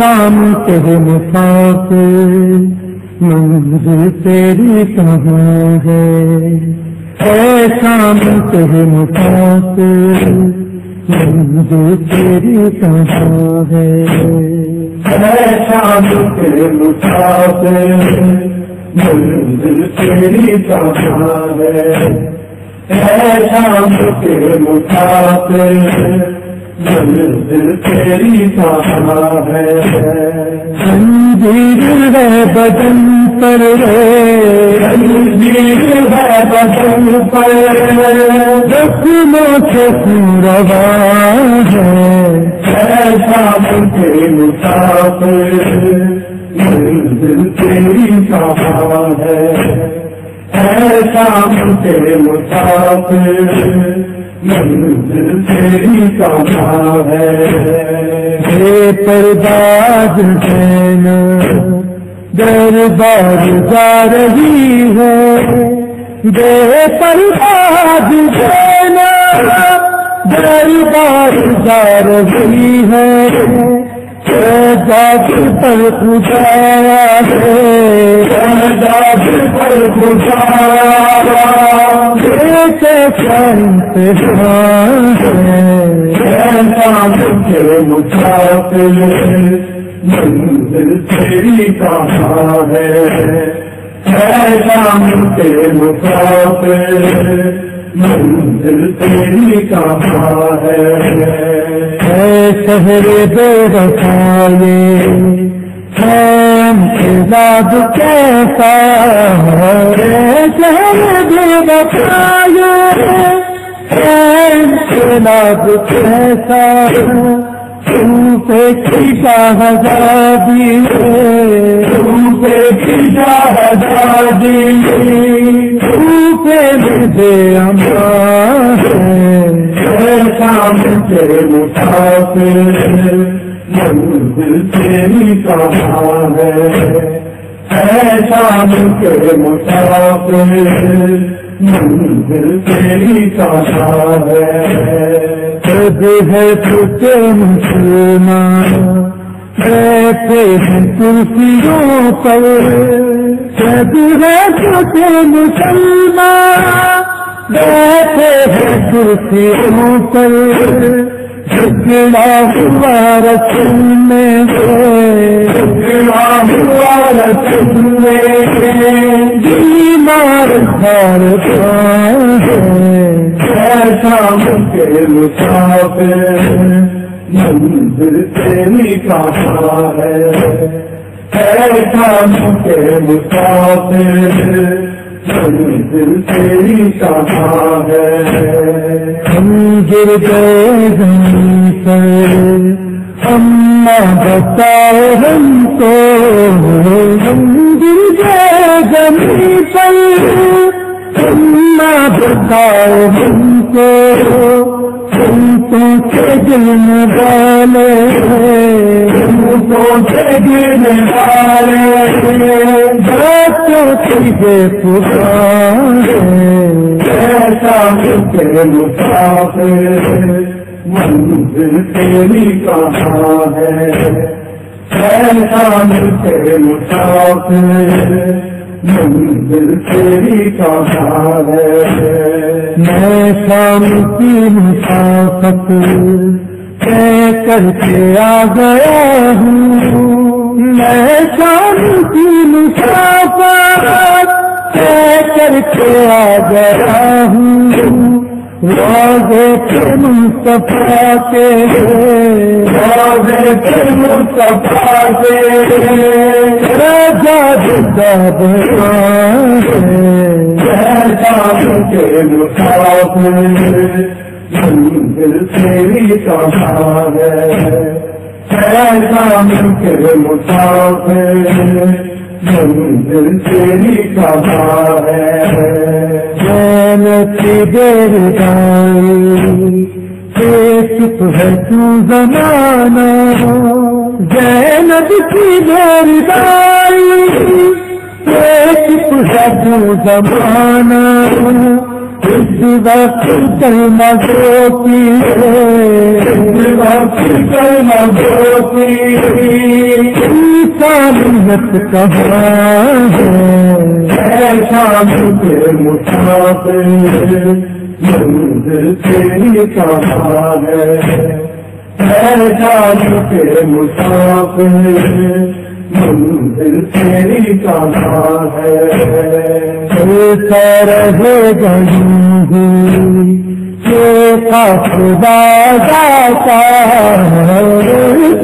شام تیرے مسافر منزل تیری کہاں ہے۔ اے شام تیرے مسافر منزل تیری کہاں ہے۔ شام تیرے مسافر منزل تیری کہاں ہے۔ اے شام تیرے مسافر منزل تیری کہاں ہے ہے بدن پر سنجیر ہے بدن پر زخموں سے ہے ایسا مسافر تیری کہاں ہے۔ ایسا منزل تیری کہاں ہے پرداز دینا دربار جا رہی ہے بے پرداز دینا دربار جا رہی ہے۔ جاگ پر پجایا ہے جاگ پر پجایا مسافر منزل تیری کہاں ہے شام کے مسافر منزل تیری کہاں ہے۔ شہر بے بسائے شام کے لاد کیسا شہر بے بسائے شام کے لاد کیسا کھیتا ہزار دیے کھیتا ہزار دیے دے ہمارے شام کے مسافر منزل تیری کہاں ہے شام کے مسافر منزل تیری کہاں ہے ہے چھوٹے مسلمان۔ بیٹھے ہیں کرسیوں پر۔ سب ہے چھوٹے مسلمان، بیٹھے ہیں کرسیوں پر۔ جھگڑا ہوا رسول میں جھگڑا ہوا میں کے مسافر منزل تیری کہاں ہے شام کے مسافر منزل تیری کہاں ہے ہم گر گئے زمین پر ہم بتاؤ ہم کو ہم گر گئے زمین پر بتاؤ ہم کو ہم تو کے دل میں ڈالے ہم تو کے دل میں ڈالے تجھے کے مسافر منزل تیری کہاں ہے ایسا کے مسافر تیری میں شام تین مسافت کر کے آ گیا ہوں۔ میں شام کی مسافت کر کے آ گیا ہوں۔ مصطفیٰ کے راجے کے مصطفیٰ کے راجا جب کے مسافر منزل تیری کہاں ہے کے مسافر منزل تیری کہاں ہے۔ جانتی دیر گائی چپ ہے تو زمانہ، زینب کی دیر گائی چپ ہے تو زمانہ، اس وقت کلمہ گوپی کلمہ گوپی انسانیت کہاں ہے؟ تیری کہاں ہے۔ شام کے مسافر منزل تیری کہاں ہے چلتا رہے گئی خدا جاتا ہے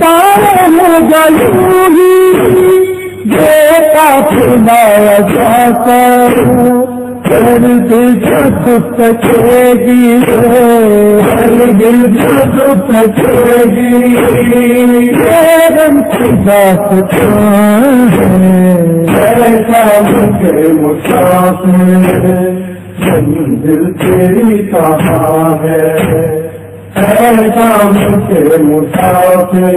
تارے گئی خدا جاتا ہر دل چھپ سکے گی ہر دل چھپ سکے گی رم خدا سکھا ہے شام کے مسافر منزل تیری کہاں ہے شام کے مسافر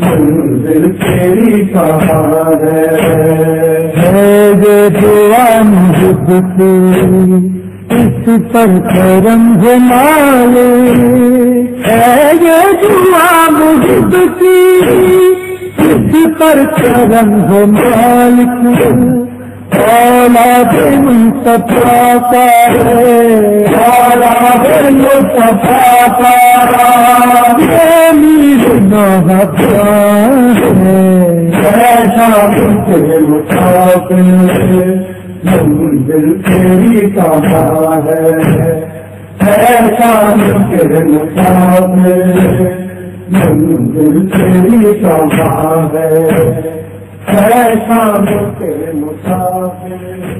منزل تیری کہاں ہے اس پر کرم گھمالے ہے یہ جوان کی اس پر کرم مالک۔ منصفا کا ہے۔ اولاد منصفا کا یہ میر نوحہ ہے۔ شام کے مسافر منزل تیری کہاں ہے۔ شام کے مسافر منزل تیری کہاں ہے۔ شام مسافر۔